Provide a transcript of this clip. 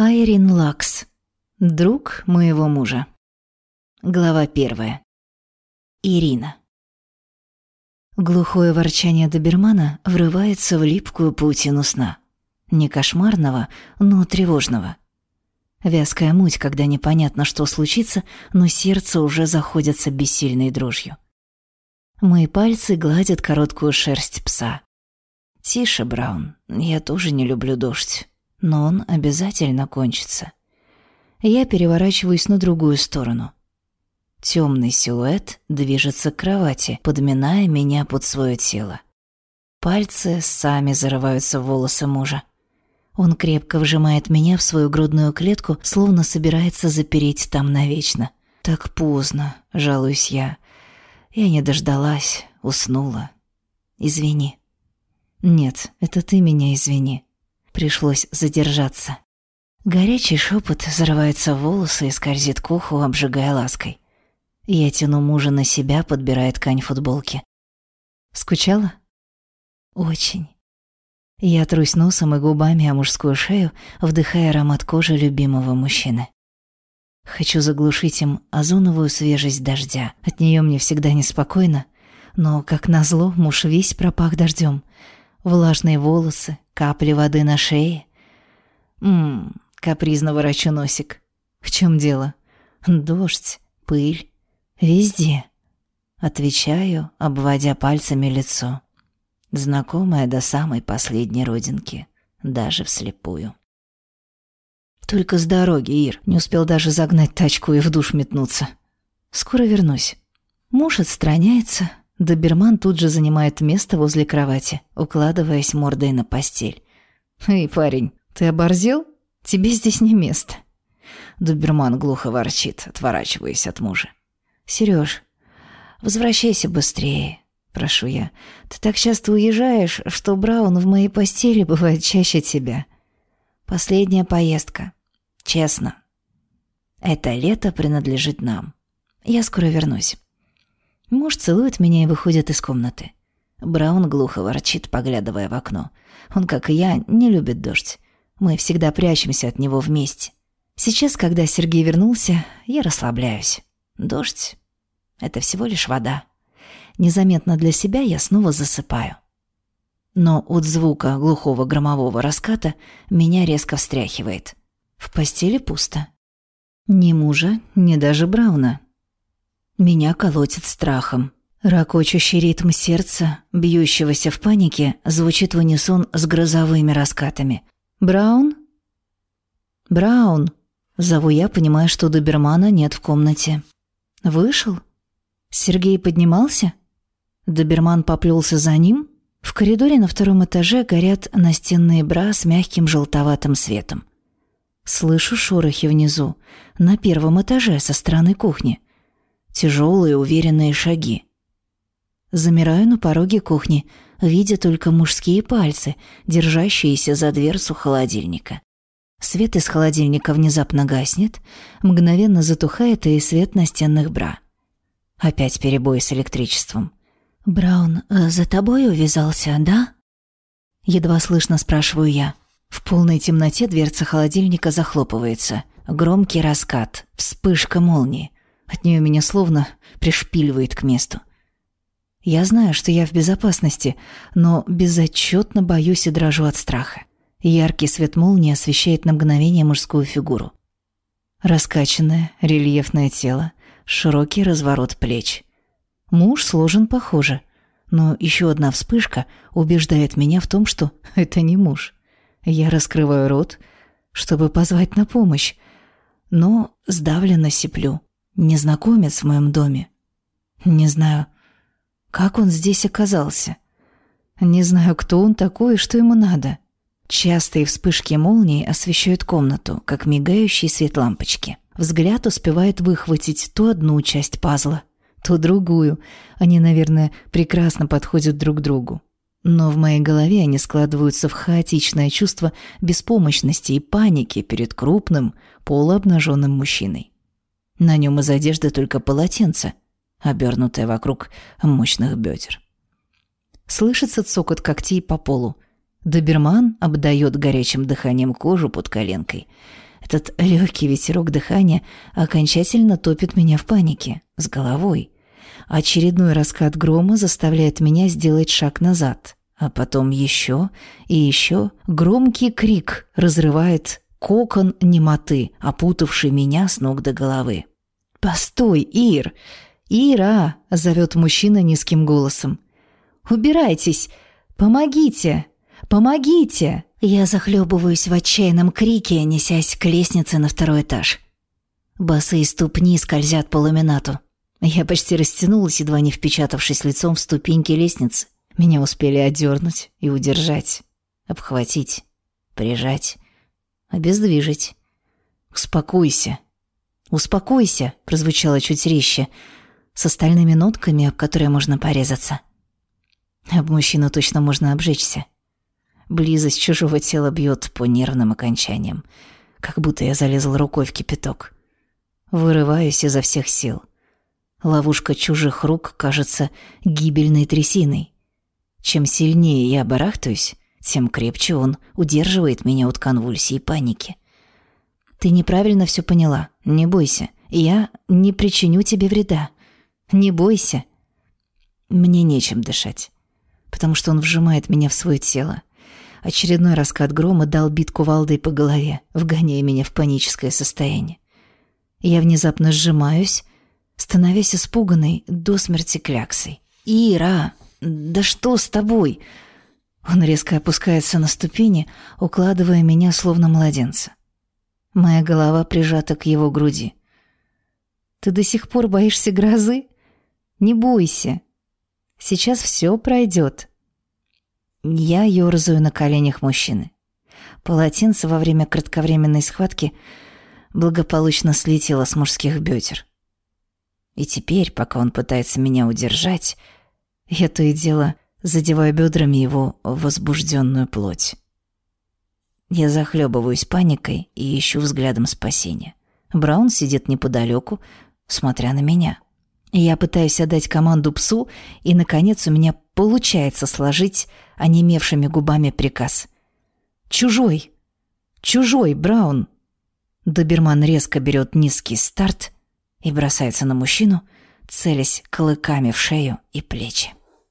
Айрин Лакс. Друг моего мужа. Глава первая. Ирина. Глухое ворчание добермана врывается в липкую паутину сна. Не кошмарного, но тревожного. Вязкая муть, когда непонятно, что случится, но сердце уже заходится бессильной дрожью. Мои пальцы гладят короткую шерсть пса. «Тише, Браун, я тоже не люблю дождь, но он обязательно кончится». Я переворачиваюсь на другую сторону. Темный силуэт движется к кровати, подминая меня под свое тело. Пальцы сами зарываются в волосы мужа. Он крепко вжимает меня в свою грудную клетку, словно собирается запереть там навечно. «Так поздно», — жалуюсь я. Я не дождалась, уснула. Извини. Нет, это ты меня извини. Пришлось задержаться. Горячий шепот зарывается в волосы и скользит к уху, обжигая лаской. Я тяну мужа на себя, подбирая ткань футболки. Скучала? Очень. Я трусь носом и губами о мужскую шею, вдыхая аромат кожи любимого мужчины. Хочу заглушить им озоновую свежесть дождя. От нее мне всегда неспокойно, но, как назло, муж весь пропах дождем. Влажные волосы, капли воды на шее. Ммм, капризно ворочу носик. В чем дело? Дождь, пыль, везде. Отвечаю, обводя пальцами лицо знакомая до самой последней родинки, даже вслепую. Только с дороги, Ир, не успел даже загнать тачку и в душ метнуться. Скоро вернусь. Муж отстраняется, доберман тут же занимает место возле кровати, укладываясь мордой на постель. «Эй, парень, ты оборзел? Тебе здесь не место». Доберман глухо ворчит, отворачиваясь от мужа. «Серёж, возвращайся быстрее прошу я. «Ты так часто уезжаешь, что Браун в моей постели бывает чаще тебя. Последняя поездка. Честно. Это лето принадлежит нам. Я скоро вернусь». Муж целует меня и выходит из комнаты. Браун глухо ворчит, поглядывая в окно. Он, как и я, не любит дождь. Мы всегда прячемся от него вместе. Сейчас, когда Сергей вернулся, я расслабляюсь. Дождь — это всего лишь вода. Незаметно для себя я снова засыпаю. Но от звука глухого громового раската меня резко встряхивает. В постели пусто. Ни мужа, ни даже Брауна. Меня колотит страхом. Ракочущий ритм сердца, бьющегося в панике, звучит в унисон с грозовыми раскатами. «Браун?» «Браун!» Зову я, понимая, что добермана нет в комнате. «Вышел?» Сергей поднимался? Доберман поплелся за ним. В коридоре на втором этаже горят настенные бра с мягким желтоватым светом. Слышу шорохи внизу, на первом этаже со стороны кухни. Тяжелые уверенные шаги. Замираю на пороге кухни, видя только мужские пальцы, держащиеся за дверцу холодильника. Свет из холодильника внезапно гаснет, мгновенно затухает и свет настенных бра. Опять перебой с электричеством. «Браун э, за тобой увязался, да?» Едва слышно спрашиваю я. В полной темноте дверца холодильника захлопывается. Громкий раскат, вспышка молнии. От нее меня словно пришпиливает к месту. Я знаю, что я в безопасности, но безотчетно боюсь и дрожу от страха. Яркий свет молнии освещает на мгновение мужскую фигуру. Раскачанное, рельефное тело, широкий разворот плеч. Муж сложен похоже, но еще одна вспышка убеждает меня в том, что это не муж. Я раскрываю рот, чтобы позвать на помощь, но сдавленно сиплю. Незнакомец в моем доме. Не знаю, как он здесь оказался. Не знаю, кто он такой и что ему надо. Частые вспышки молнии освещают комнату, как мигающий свет лампочки. Взгляд успевает выхватить то одну часть пазла, то другую. Они, наверное, прекрасно подходят друг другу. Но в моей голове они складываются в хаотичное чувство беспомощности и паники перед крупным, полуобнаженным мужчиной. На нем из одежды только полотенце, обернутое вокруг мощных бедер. Слышится цокот когтей по полу. Доберман обдает горячим дыханием кожу под коленкой. Этот легкий ветерок дыхания окончательно топит меня в панике, с головой. Очередной раскат грома заставляет меня сделать шаг назад. А потом еще и еще громкий крик разрывает кокон немоты, опутавший меня с ног до головы. «Постой, Ир! Ира!» — зовет мужчина низким голосом. «Убирайтесь! Помогите! Помогите!» Я захлебываюсь в отчаянном крике, несясь к лестнице на второй этаж. Босые ступни скользят по ламинату. Я почти растянулась, едва не впечатавшись лицом в ступеньки лестницы. Меня успели одернуть и удержать, обхватить, прижать, обездвижить. «Успокойся! Успокойся!» — прозвучало чуть резче, с остальными нотками, об которые можно порезаться. Об мужчину точно можно обжечься. Близость чужого тела бьет по нервным окончаниям, как будто я залезла рукой в кипяток. Вырываюсь изо всех сил. Ловушка чужих рук кажется гибельной трясиной. Чем сильнее я барахтаюсь, тем крепче он удерживает меня от конвульсий и паники. Ты неправильно все поняла. Не бойся. Я не причиню тебе вреда. Не бойся. Мне нечем дышать, потому что он вжимает меня в свое тело. Очередной раскат грома дал бит кувалдой по голове, вгоняя меня в паническое состояние. Я внезапно сжимаюсь, становясь испуганной до смерти кляксой. «Ира, да что с тобой?» Он резко опускается на ступени, укладывая меня словно младенца. Моя голова прижата к его груди. «Ты до сих пор боишься грозы? Не бойся. Сейчас все пройдет». Я ерзаю на коленях мужчины. Полотенце во время кратковременной схватки благополучно слетело с мужских бедер. И теперь, пока он пытается меня удержать, я то и дело задеваю бедрами его возбужденную плоть. Я захлебываюсь паникой и ищу взглядом спасения. Браун сидит неподалеку, смотря на меня. Я пытаюсь отдать команду псу, и, наконец, у меня получается сложить онемевшими губами приказ. «Чужой! Чужой, Браун!» Доберман резко берет низкий старт и бросается на мужчину, целясь клыками в шею и плечи.